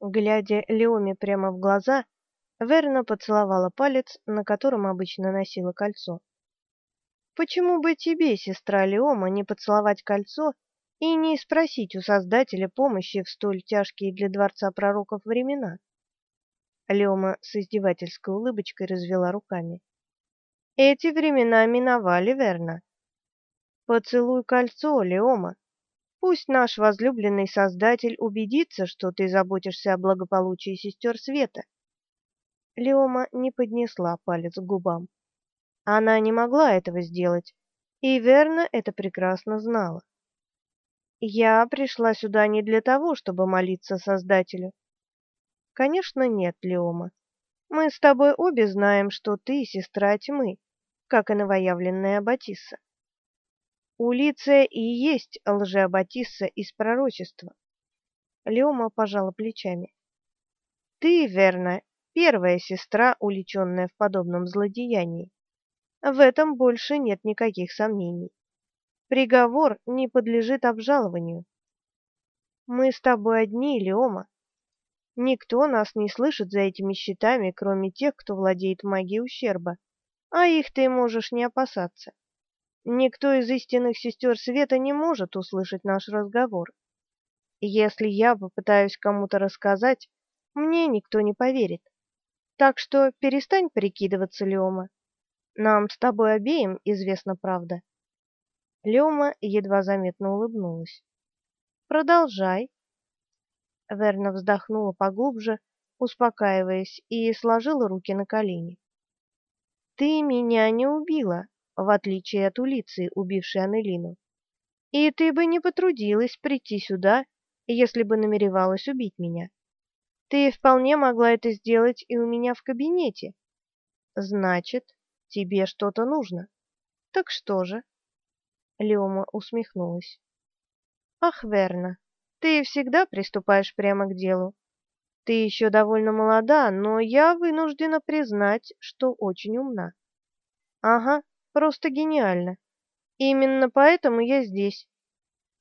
Глядя Леоме прямо в глаза, Верна поцеловала палец, на котором обычно носила кольцо. Почему бы тебе, сестра Леома, не поцеловать кольцо и не спросить у Создателя помощи в столь тяжкие для дворца пророков времена? Леома с издевательской улыбочкой развела руками. Эти времена миновали, верно? Поцелуй кольцо, Леома. Пусть наш возлюбленный Создатель убедится, что ты заботишься о благополучии сестер Света. Леома не поднесла палец к губам. Она не могла этого сделать, и верно это прекрасно знала. Я пришла сюда не для того, чтобы молиться Создателю. Конечно, нет, Леома. Мы с тобой обе знаем, что ты сестра тьмы, как и новоявленная Батисса. Улиция и есть лжеабатисса из пророчества. Леома пожала плечами. Ты, верно, первая сестра, уличенная в подобном злодеянии. В этом больше нет никаких сомнений. Приговор не подлежит обжалованию. Мы с тобой одни, Леома. Никто нас не слышит за этими щитами, кроме тех, кто владеет магией ущерба, а их ты можешь не опасаться. Никто из истинных сестер света не может услышать наш разговор. Если я попытаюсь кому-то рассказать, мне никто не поверит. Так что перестань прикидываться, Леома. Нам с тобой обеим известна правда. Леома едва заметно улыбнулась. Продолжай. Верна вздохнула поглубже, успокаиваясь, и сложила руки на колени. Ты меня не убила, в отличие от Улиции, убившей Анелину. И ты бы не потрудилась прийти сюда, если бы намеревалась убить меня. Ты вполне могла это сделать и у меня в кабинете. Значит, тебе что-то нужно. Так что же? Леома усмехнулась. Ах, верно. Ты всегда приступаешь прямо к делу. Ты еще довольно молода, но я вынуждена признать, что очень умна. Ага, просто гениально. Именно поэтому я здесь.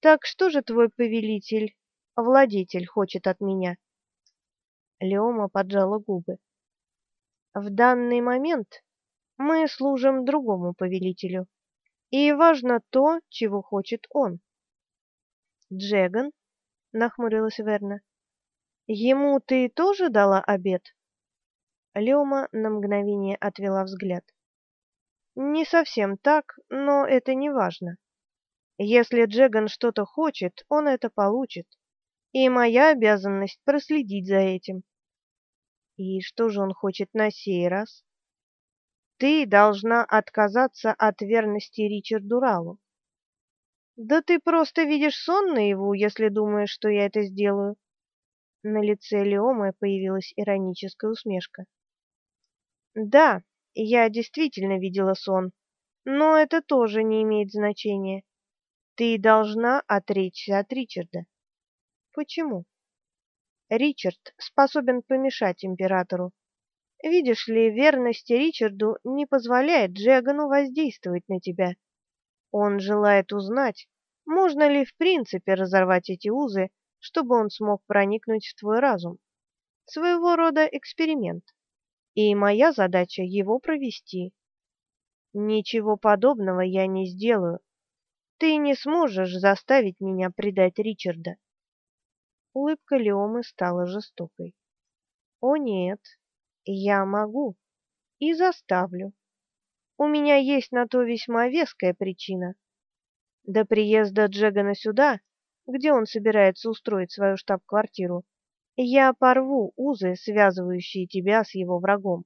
Так что же твой повелитель, владетель хочет от меня? Леома поджала губы. В данный момент мы служим другому повелителю, и важно то, чего хочет он. Джеган, нахмурилась Верна. Ему ты тоже дала обед? Леома на мгновение отвела взгляд. Не совсем так, но это не важно. Если Джеган что-то хочет, он это получит. И моя обязанность проследить за этим. И что же он хочет на сей раз? Ты должна отказаться от верности Ричарду Ралу. Да ты просто видишь сон наяву, если думаешь, что я это сделаю. На лице Леомы появилась ироническая усмешка. Да, я действительно видела сон, но это тоже не имеет значения. Ты должна отречься от Ричарда. Почему? Ричард способен помешать императору. Видишь ли, верность Ричарду не позволяет Джегану воздействовать на тебя. Он желает узнать, можно ли в принципе разорвать эти узы, чтобы он смог проникнуть в твой разум. Своего рода эксперимент. И моя задача его провести. Ничего подобного я не сделаю. Ты не сможешь заставить меня предать Ричарда. Улыбка Леомы стала жестокой. О нет, я могу и заставлю. У меня есть на то весьма веская причина. До приезда Джегана сюда, где он собирается устроить свою штаб-квартиру, я порву узы, связывающие тебя с его врагом.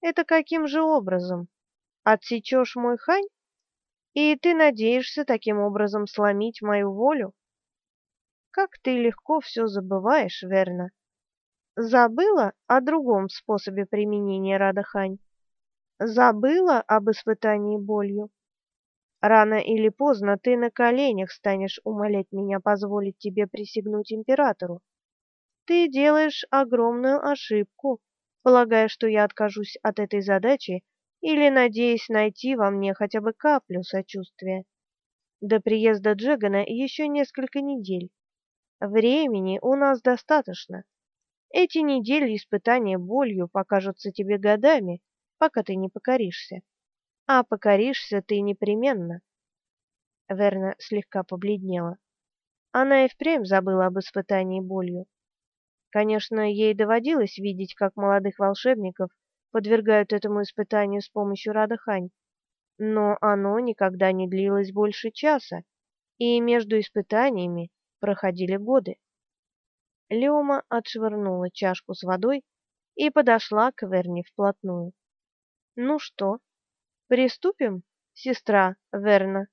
Это каким же образом? Отсечешь мой хань? И ты надеешься таким образом сломить мою волю? Как ты легко все забываешь, верно? Забыла о другом способе применения Радахань? Забыла об испытании болью? Рано или поздно ты на коленях станешь умолять меня позволить тебе присягнуть императору. Ты делаешь огромную ошибку, полагая, что я откажусь от этой задачи или надеясь найти во мне хотя бы каплю сочувствия. До приезда Джегана еще несколько недель. Времени у нас достаточно. Эти недели испытания болью покажутся тебе годами, пока ты не покоришься. А покоришься ты непременно. Верна слегка побледнела. Она и впрямь забыла об испытании болью. Конечно, ей доводилось видеть, как молодых волшебников подвергают этому испытанию с помощью Радахань, но оно никогда не длилось больше часа, и между испытаниями проходили годы. Леома отшвырнула чашку с водой и подошла к Верне вплотную. «Ну что, приступим, сестра Верна?»